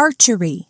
archery